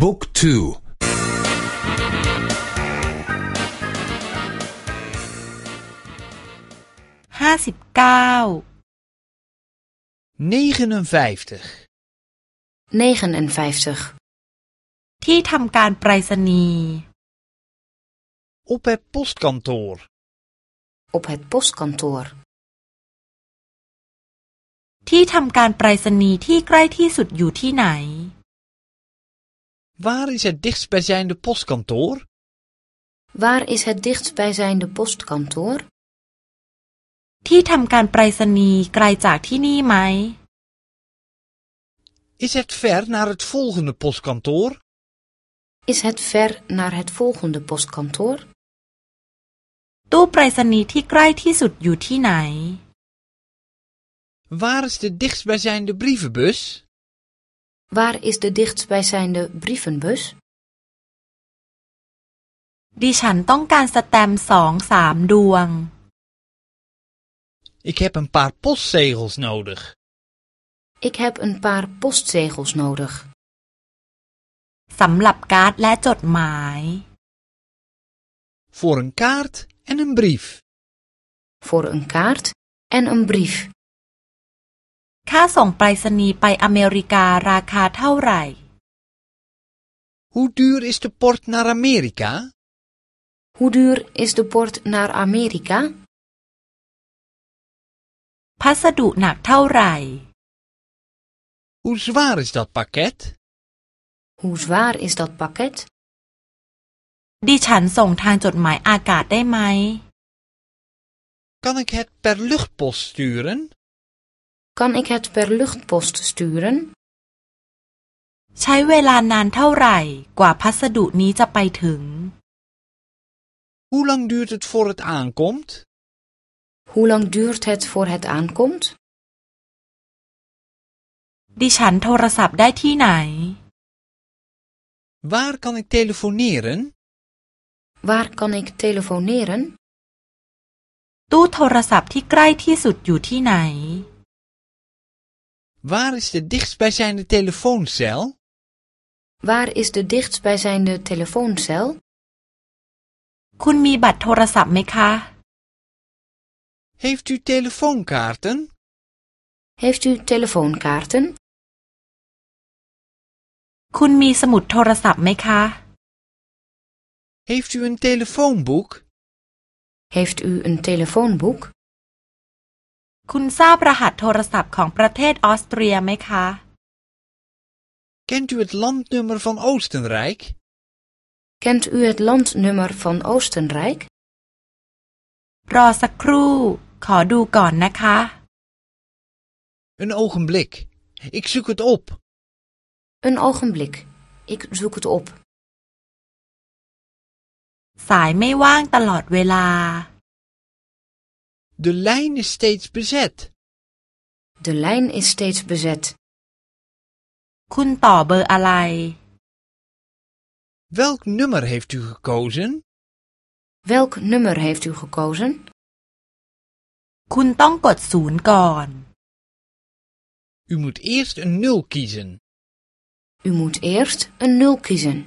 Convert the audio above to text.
บุ๊กทูห้าสิบเก้า 59. 59. ที่ทำการไปรษณีย์ Op het postkantoor. Op het postkantoor. ที่ทำการไปรษณีย์ที่ใกล้ที่สุดอยู่ที่ไหน Waar is het dichtstbijzijnde postkantoor? Waar is het dichtstbijzijnde postkantoor? ที่ทำการไปรษณีย์ไกลจากที่นี่ไหม Is het ver naar het volgende postkantoor? Is het ver naar het volgende postkantoor? ตู้ไปรษณีย์ที่ใกล้ที่สุดอยู่ที่ไหน Waar is de dichtstbijzijnde brievenbus? Waar is de dichtstbijzijnde brievenbus? ดิฉันต้องการสแตมป์สองสามดวง Ik heb een paar postzegels nodig. Ik heb een paar postzegels nodig. สำหรับการ์ดและจดหมาย Voor een kaart en een brief. Voor een kaart en een brief. ค่าส่งไปรษณีย์ไปอเมริการาคาเท่าไหร่ Hoe duur is de port naar Amerika? Hoe duur is de port naar Amerika? พัสดุหนักเท่าไหร่ Hoe zwaar is dat pakket? Hoe zwaar is dat pakket? ดิฉันส่งทางจดหมายอากาศได้ไหม Kan ik het per luchtpost sturen? Kan ik het per luchtpost sturen? ใช้เวลานานเท่าไหร่ กว่าพัสดุนี้จะไปถึง Hoe lang duurt het voor het aankomt? Hoe lang duurt het voor het aankomt? ดิฉันโทรศัพท์ได้ที่ไหน Waar kan ik telefoneren? Waar kan ik telefoneren? ตู้โทรศัพท์ที่ใกล้ที่สุดอยู่ที่ไหน Waar is de dichtstbijzijnde telefooncel? Waar is de dichtstbijzijnde telefooncel? คุณมีบัตรโทรศัพท์ไหมคะ Heeft u telefoonkaarten? Heeft u telefoonkaarten? คุณมีสมุดโทรศัพท์ไหมคะ Heeft u een telefoonboek? Heeft u een telefoonboek? คุณทราบรหัสโทรศัพท์ของประเทศออสเตรียไหมคะ Kent u het landnummer van Oostenrijk? Kent u het landnummer van Oostenrijk? รอสักครู่ ขอดูก่อนนะคะ Een ogenblik. Ik zoek het op. Een ogenblik. Ik zoek het op. สายไม่ว่างตลอดเวลา De lijn is steeds bezet. De lijn is steeds bezet. คุณต่อเบอร์อะไร Welk nummer heeft u gekozen? Welk nummer heeft u gekozen? คุณต้องกดศูนย์ก่อน U moet eerst een nul kiezen. U moet eerst een nul kiezen.